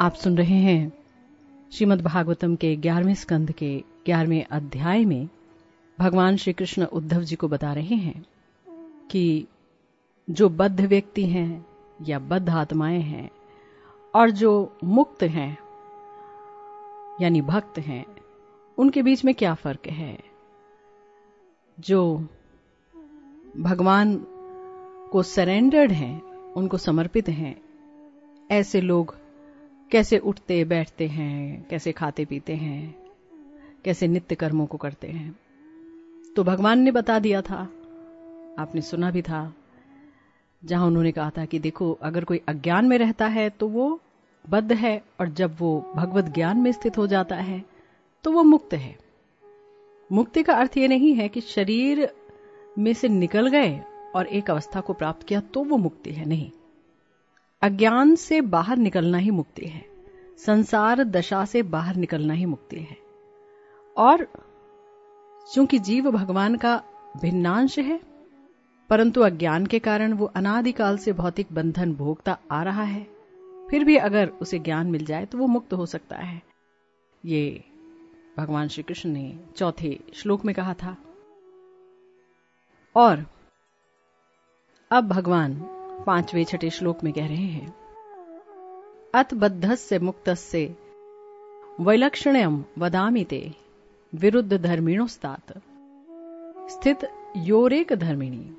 आप सुन रहे हैं श्रीमद् भागवतम के ग्यारहवें स्कंद के ग्यारहवें अध्याय में भगवान श्री कृष्ण उद्धव जी को बता रहे हैं कि जो बद्ध व्यक्ति हैं या बद्ध आत्माएँ हैं और जो मुक्त हैं, यानी भक्त हैं, उनके बीच में क्या फ़र्क है? जो भगवान को सरेंडर्ड हैं, उनको समर्पित हैं, ऐसे लोग कैसे उठते, बैठते हैं, कैसे खाते, पीते हैं, कैसे नित्य कर्मों को करते हैं। तो भगवान ने बता दिया था, आपने सुना भी था, जहाँ उन्होंने कहा था कि देखो, अगर कोई अज्ञान में रहता है तो वो बद्ध है, और जब वो भगवत ज्ञान में स्थित हो जाता है तो वो मुक्त है। मुक्ति का अर्थ ये नहीं है कि शरीर में से निकल गए और एक अवस्था को प्राप्त किया तो वो मुक्ति है, नहीं। अज्ञान से बाहर निकलना ही मुक्ति है। संसार दशा से बाहर निकलना ही मुक्ति है। और चूँकि जीव भगवान का भिन्नांश है, परंतु अज्ञान के कारण वो अनादिकाल से भौतिक बंधन भोगता आ रहा है, फिर भी अगर उसे ज्ञान मिल जाए तो वो मुक्त हो सकता है। ये भगवान श्री कृष्ण ने चौथे श्लोक में कहा था। और अब भगवान पाँचवें छठे श्लोक में कह रहे हैं अत बद्धस्य मुक्तस्य वैलक्षण्यम वदामि ते विरुद्ध धर्मिणोस्तात, स्थित योरेक धर्मिणी।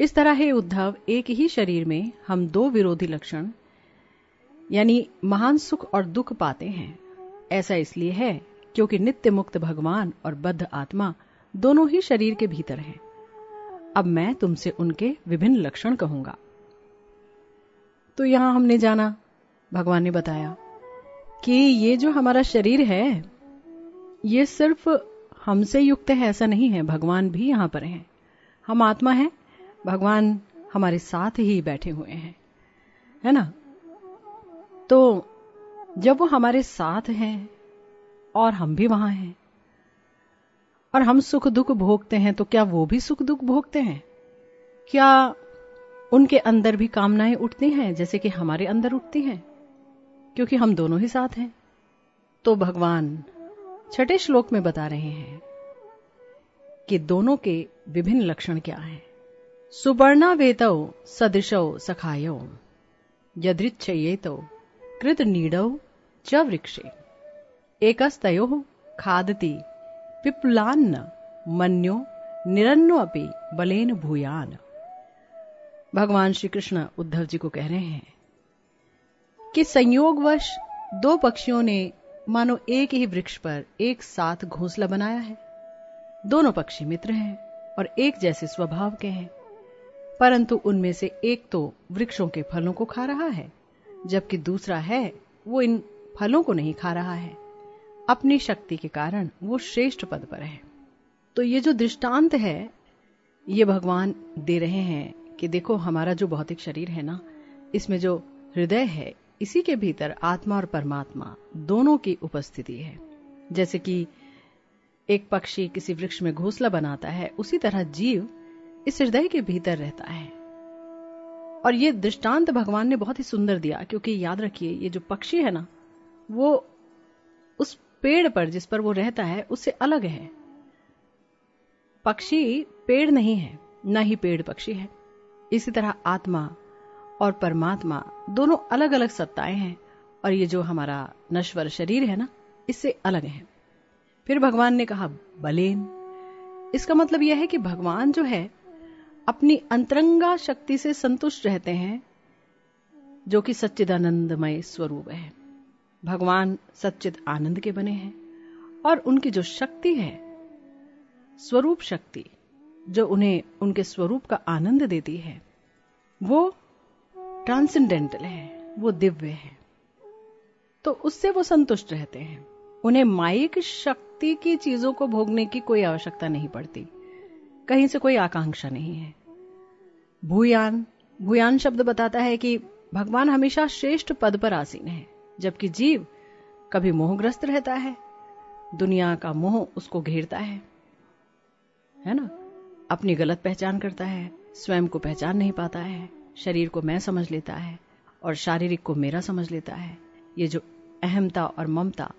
इस तरह हे उद्धव, एक ही शरीर में हम दो विरोधी लक्षण, यानी महान सुख और दुख पाते हैं। ऐसा इसलिए है, क्योंकि नित्य मुक्त भगवान और बद्ध आत्मा दोनों ही शरीर के भीतर हैं। अब मैं तुमसे उनके विभिन्न लक्षण कहूँगा। तो यहाँ हमने जाना। भगवान ने बताया कि ये जो हमारा शरीर है, ये सिर्फ़ हमसे युक्त है, ऐसा नहीं है। भगवान भी यहाँ पर हैं। हम आत्मा हैं। भगवान हमारे साथ ही बैठे हुए हैं। है ना? तो जब वो हमारे साथ हैं और हम भी वहाँ हैं और हम सुख दुख भोगते हैं तो क्या वो भी सुख दुख भोगते हैं? क्या उनके अंदर भी कामनाएँ उठती हैं, जैसे कि हमारे अंदर उठती हैं? क्योंकि हम दोनों ही साथ हैं। तो भगवान छठे श्लोक में बता रहे हैं कि दोनों के विभिन्न लक्षण क्या हैं? सुवर्णा वेतौ सदृशौ सखायौ, यदृच्छयेतौ कृत नीडौ च वृक्षे। एकस्तयो खादति। पिप्लान्न, मन्यो, निरन्नो अपि बलेन भूयान। भगवान श्री कृष्ण उद्धव जी को कह रहे हैं कि संयोगवश दो पक्षियों ने मानो एक ही वृक्ष पर एक साथ घोंसला बनाया है। दोनों पक्षी मित्र हैं और एक जैसे स्वभाव के हैं। परंतु उनमें से एक तो वृक्षों के फलों को खा रहा है, जबकि दूसरा है, वो इन फलों को नहीं खा रहा है। अपनी शक्ति के कारण वो श्रेष्ठ पद पर है। तो ये जो दृष्टांत है, ये भगवान दे रहे हैं कि देखो हमारा जो भौतिक शरीर है ना, इसमें जो हृदय है, इसी के भीतर आत्मा और परमात्मा दोनों की उपस्थिति है। जैसे कि एक पक्षी किसी वृक्ष में घोंसला बनाता है, उसी तरह जीव इस हृदय के भीतर रहता है। और ये दृष्टांत भगवान ने बहुत ही सुंदर दिया, क्योंकि याद रखिए, ये जो पक्षी है ना, वो उस पेड़ पर जिस पर वो रहता है, उससे अलग है। पक्षी पेड़ नहीं है, न ही पेड़ पक्षी है। इसी तरह आत्मा और परमात्मा दोनों अलग अलग सत्ताएँ हैं, और ये जो हमारा नश्वर शरीर है ना, इससे अलग है। फिर भगवान ने कहा, बलेन। इसका मतलब यह है कि भगवान जो है, अपनी अंतरंगा शक्ति से संतुष्ट रहते हैं, जो कि सच्चिदानंदमय स्वरूप है। भगवान सच्चिद आनंद के बने हैं और उनकी जो शक्ति है, स्वरूप शक्ति, जो उन्हें उनके स्वरूप का आनंद देती है, वो ट्रांसेंडेंटल है, वो दिव्य है। तो उससे वो संतुष्ट रहते हैं। उन्हें माइक शक्ति की चीज़ों को भोगने की कोई आवश्यकता नहीं पड़ती। कहीं से कोई आकांक्षा नहीं है। भूयान भूयान शब्द बताता है कि भगवान हमेशा श्रेष्ठ पद पर आसीन है। जबकि जीव कभी मोहग्रस्त रहता है। दुनिया का मोह उसको घेरता है। है ना? अपनी गलत पहचान करता है, स्वयं को पहचान नहीं पाता है, शरीर को मैं समझ लेता है और शारीरिक को मेरा समझ लेता है। ये जो अहमता और ममता,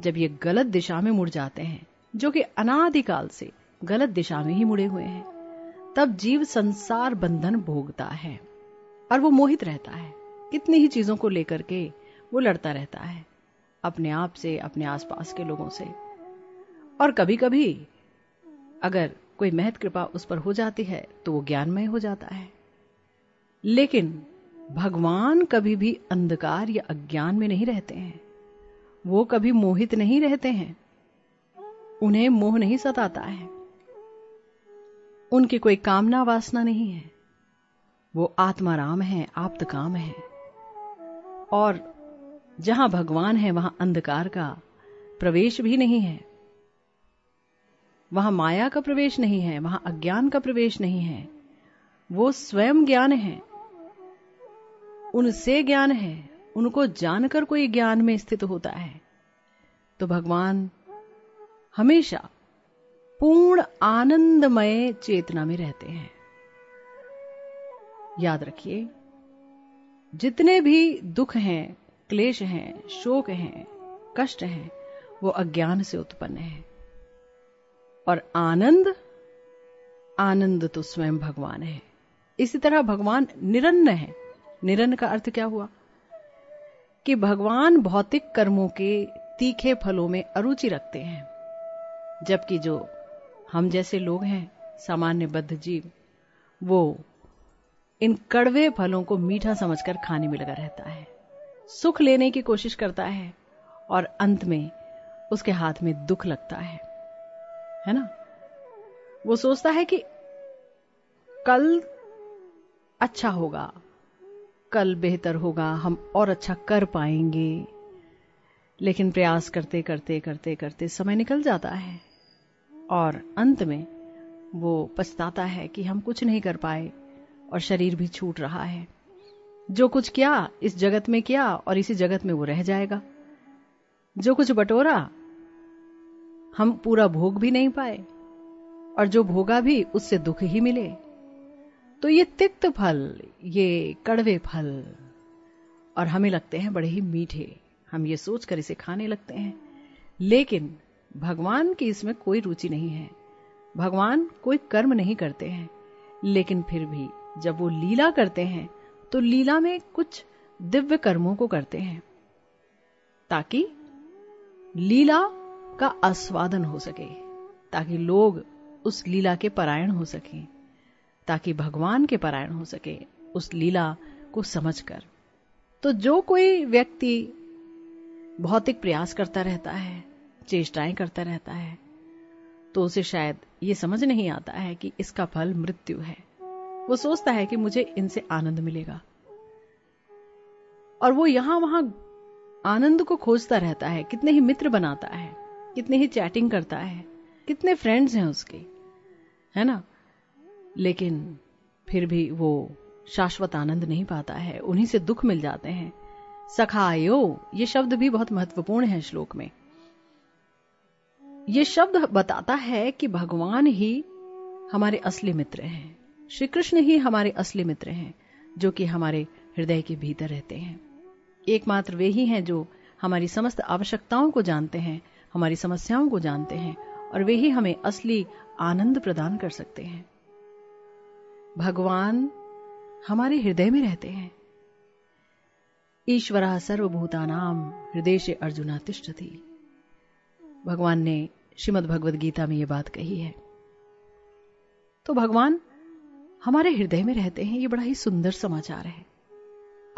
जब ये गलत दिशा में मुड़ जाते हैं, जो कि अनादिकाल से गलत दिशा में ही मुड़े हुए हैं, तब जीव संसार बंधन भोगता है और वो मोहित रहता है। कितनी ही चीज़ों को लेकर के वो लड़ता रहता है, अपने आप से, अपने आसपास के लोगों से। और कभी कभी अगर कोई महत कृपा उस पर हो जाती है तो वो ज्ञानमय हो जाता है। लेकिन भगवान कभी भी अंधकार या अज्ञान में नहीं रहते हैं। वो कभी मोहित नहीं रहते हैं। उन्हें मोह नहीं सताता है। उनकी कोई कामना वासना नहीं है। वो आत्माराम है आप्त काम है। और जहाँ भगवान है, वहाँ अंधकार का प्रवेश भी नहीं है। वहाँ माया का प्रवेश नहीं है, वहाँ अज्ञान का प्रवेश नहीं है। वो स्वयं ज्ञान है। उनसे ज्ञान है। उनको जानकर कोई ज्ञान में स्थित होता है। तो भगवान हमेशा पूर्ण आनंदमय चेतना में रहते हैं। याद रखिए, जितने भी दुख हैं क्लेश हैं, शोक हैं, कष्ट हैं, वो अज्ञान से उत्पन्न है। और आनंद आनंद तो स्वयं भगवान है। इसी तरह भगवान निरन्न है। निरन्न का अर्थ क्या हुआ? कि भगवान भौतिक कर्मों के तीखे फलों में अरुचि रखते हैं, जबकि जो हम जैसे लोग हैं, सामान्य बद्ध जीव, वो इन कड़वे फलों को मीठा समझकर खाने में लगा रहता है। सुख लेने की कोशिश करता है और अंत में उसके हाथ में दुख लगता है। है ना? वो सोचता है कि कल अच्छा होगा, कल बेहतर होगा, हम और अच्छा कर पाएँगे। लेकिन प्रयास करते करते करते करते समय निकल जाता है और अंत में वो पछताता है कि हम कुछ नहीं कर पाए और शरीर भी छूट रहा है। जो कुछ किया, इस जगत में किया और इसी जगत में वो रह जाएगा। जो कुछ बटोरा, हम पूरा भोग भी नहीं पाए और जो भोगा भी, उससे दुख ही मिले। तो ये तिक्त फल, ये कड़वे फल, और हमें लगते हैं बड़े ही मीठे। हम ये सोचकर इसे खाने लगते हैं। लेकिन भगवान की इसमें कोई रुचि नहीं है। भगवान कोई कर्म नहीं करते हैं। लेकिन फिर भी जब वो लीला करते हैं तो लीला में कुछ दिव्य कर्मों को करते हैं, ताकि लीला का आस्वादन हो सके, ताकि लोग उस लीला के परायण हो सकें, ताकि भगवान के पारायण हो सके उस लीला को समझकर। तो जो कोई व्यक्ति भौतिक प्रयास करता रहता है, चेष्टाएँ करता रहता है तो उसे शायद ये समझ नहीं आता है कि इसका फल मृत्यु है। वो सोचता है कि मुझे इनसे आनंद मिलेगा। और वो यहाँ वहाँ आनंद को खोजता रहता है, कितने ही मित्र बनाता है, कितने ही चैटिंग करता है, कितने फ्रेंड्स हैं उसके, है ना? लेकिन फिर भी वो शाश्वत आनंद नहीं पाता है, उन्हीं से दुख मिल जाते हैं। सखायो, ये शब्द भी बहुत महत्वपूर्ण है श्लोक में। ये शब्द बताता है कि भगवान ही हमारे असली मित्र हैं। श्री कृष्ण ही हमारे असली मित्र हैं, जो कि हमारे हृदय के भीतर रहते हैं। एकमात्र वे ही हैं जो हमारी समस्त आवश्यकताओं को जानते हैं, हमारी समस्याओं को जानते हैं, और वे ही हमें असली आनंद प्रदान कर सकते हैं। भगवान हमारे हृदय में रहते हैं। ईश्वरा सर्वभूतानाम हृदय से अर्जुना थी। भगवान ने श्रीमद भगवद गीता में यह बात कही है। तो भगवान हमारे हृदय में रहते हैं, ये बड़ा ही सुंदर समाचार है।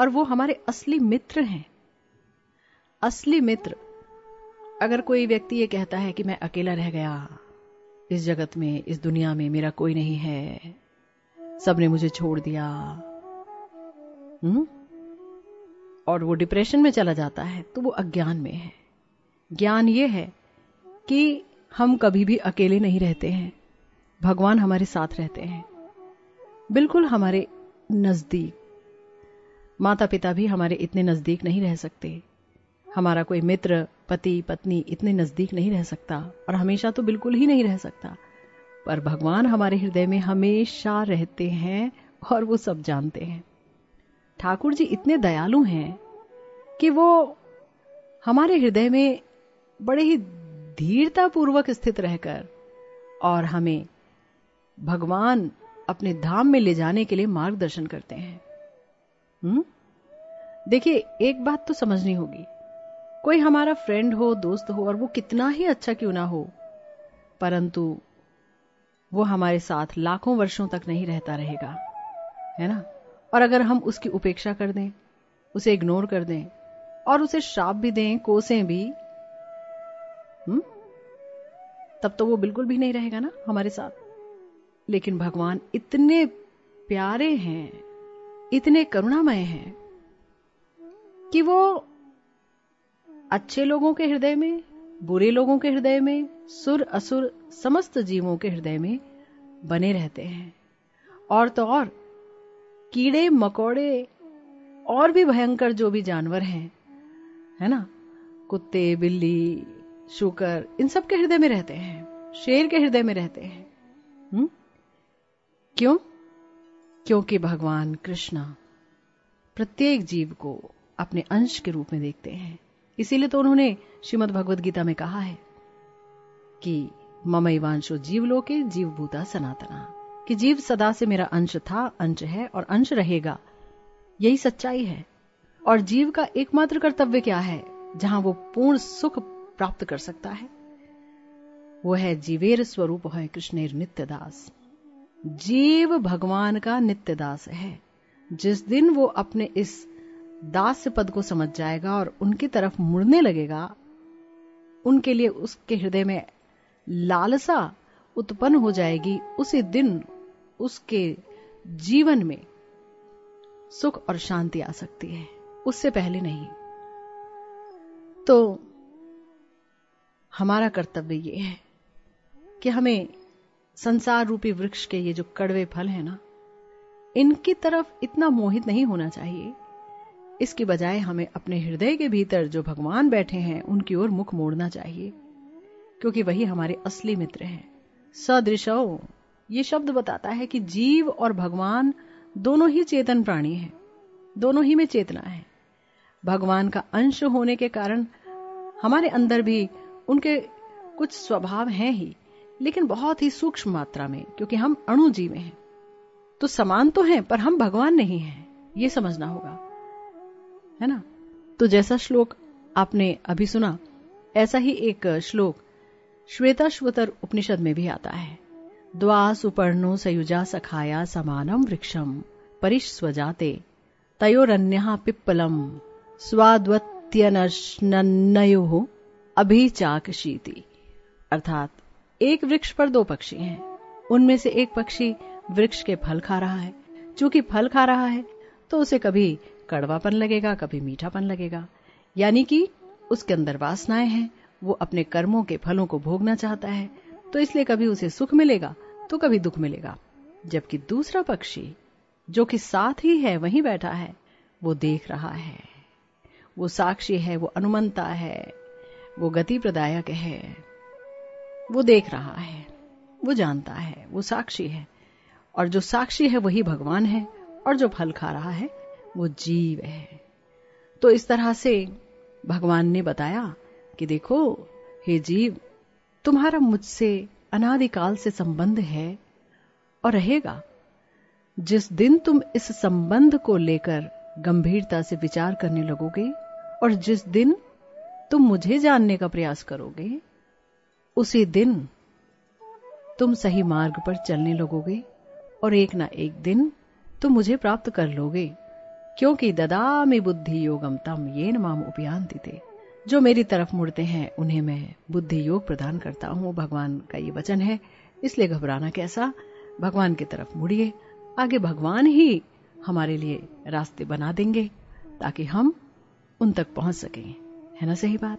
और वो हमारे असली मित्र हैं। असली मित्र, अगर कोई व्यक्ति ये कहता है कि मैं अकेला रह गया, इस जगत में, इस दुनिया में मेरा कोई नहीं है, सबने मुझे छोड़ दिया हम्म और वो डिप्रेशन में चला जाता है तो वो अज्ञान में है। ज्ञान ये है कि हम कभी भी अकेले नहीं रहते हैं, भगवान हमारे साथ रहते हैं। बिल्कुल हमारे नज़दीक। माता पिता भी हमारे इतने नज़दीक नहीं रह सकते। हमारा कोई मित्र, पति, पत्नी इतने नज़दीक नहीं रह सकता और हमेशा तो बिल्कुल ही नहीं रह सकता। पर भगवान हमारे हृदय में हमेशा रहते हैं और वो सब जानते हैं। ठाकुर जी इतने दयालु हैं कि वो हमारे हृदय में बड़े ही धीरता पूर्वक स्थित रहकर और हमें भगवान अपने धाम में ले जाने के लिए मार्गदर्शन करते हैं। हम्म? देखिए, एक बात तो समझनी होगी। कोई हमारा फ्रेंड हो, दोस्त हो, और वो कितना ही अच्छा क्यों ना हो, परंतु वो हमारे साथ लाखों वर्षों तक नहीं रहता रहेगा, है ना? और अगर हम उसकी उपेक्षा कर दें, उसे इग्नोर कर दें, और उसे श्राप भी दें, कोसें भी हुँ? तब तो वो बिल्कुल भी नहीं रहेगा ना हमारे साथ। लेकिन भगवान इतने प्यारे हैं, इतने करुणामय हैं कि वो अच्छे लोगों के हृदय में, बुरे लोगों के हृदय में, सुर असुर समस्त जीवों के हृदय में बने रहते हैं। और तो और, कीड़े, मकोड़े, और भी भयंकर जो भी जानवर हैं, है ना? कुत्ते, बिल्ली, शुकर, इन सब के हृदय में रहते हैं, शेर के हृदय में रहते हैं। हुँ? क्यों? क्योंकि भगवान कृष्ण प्रत्येक जीव को अपने अंश के रूप में देखते हैं। इसीलिए तो उन्होंने श्रीमद भगवद गीता में कहा है कि ममईवांशो जीवलोके जीवभूता सनातना। कि जीव सदा से मेरा अंश था, अंश है और अंश रहेगा, यही सच्चाई है। और जीव का एकमात्र कर्तव्य क्या है, जहाँ वो पूर्ण सुख प्राप्त कर सकता है? वो है जीवेर स्वरूप है कृष्णेर नित्य दास। जीव भगवान का नित्य दास है। जिस दिन वो अपने इस दास पद को समझ जाएगा और उनकी तरफ़ मुड़ने लगेगा, उनके लिए उसके हृदय में लालसा उत्पन्न हो जाएगी। उसी दिन उसके जीवन में सुख और शांति आ सकती है। उससे पहले नहीं। तो हमारा कर्तव्य ये है कि हमें संसार रूपी वृक्ष के ये जो कड़वे फल है ना, इनकी तरफ़ इतना मोहित नहीं होना चाहिए। इसकी बजाय हमें अपने हृदय के भीतर जो भगवान बैठे हैं, उनकी ओर मुख मोड़ना चाहिए, क्योंकि वही हमारे असली मित्र हैं। सदृश, ये शब्द बताता है कि जीव और भगवान दोनों ही चेतन प्राणी हैं, दोनों ही में चेतना है। भगवान का अंश होने के कारण हमारे अंदर भी उनके कुछ स्वभाव हैं ही। लेकिन बहुत ही सूक्ष्म मात्रा में, क्योंकि हम अणु जीव हैं। तो समान तो हैं, पर हम भगवान नहीं हैं, ये समझना होगा। है ना? तो जैसा श्लोक आपने अभी सुना, ऐसा ही एक श्लोक श्वेताश्वतर उपनिषद में भी आता है। द्वा सुपर्णो सयुजा सखाया समानम वृक्षम परिस्वजाते तयोरन्य पिप्पलम स्वाद्वत्यनयो अभिचाकशीति। अर्थात एक वृक्ष पर दो पक्षी हैं। उनमें से एक पक्षी वृक्ष के फल खा रहा है। चूँकि फल खा रहा है तो उसे कभी कड़वापन लगेगा, कभी मीठापन लगेगा। यानी कि उसके अंदर वासनाएँ हैं, वो अपने कर्मों के फलों को भोगना चाहता है तो इसलिए कभी उसे सुख मिलेगा तो कभी दुख मिलेगा। जबकि दूसरा पक्षी, जो कि साथ ही है, वहीं बैठा है, वो देख रहा है। वो साक्षी है, वो अनुमंता है, वो गति प्रदायक है। वो देख रहा है, वो जानता है, वो साक्षी है। और जो साक्षी है वही भगवान है, और जो फल खा रहा है, वो जीव है। तो इस तरह से भगवान ने बताया कि देखो, हे जीव, तुम्हारा मुझसे अनादिकाल से संबंध है और रहेगा। जिस दिन तुम इस संबंध को लेकर गंभीरता से विचार करने लगोगे, और जिस दिन तुम मुझे जानने का प्रयास करोगे उसी दिन तुम सही मार्ग पर चलने लगोगे और एक ना एक दिन तुम मुझे प्राप्त कर लोगे, क्योंकि ददामी बुद्धि योगम तम ये नाम उपयांति थे जो मेरी तरफ़ मुड़ते हैं, उन्हें मैं बुद्धि योग प्रदान करता हूँ। भगवान का ये वचन है। इसलिए घबराना कैसा? भगवान की तरफ़ मुड़िए। आगे भगवान ही हमारे लिए रास्ते बना देंगे, ताकि हम उन तक पहुँच सकें। है ना सही बात?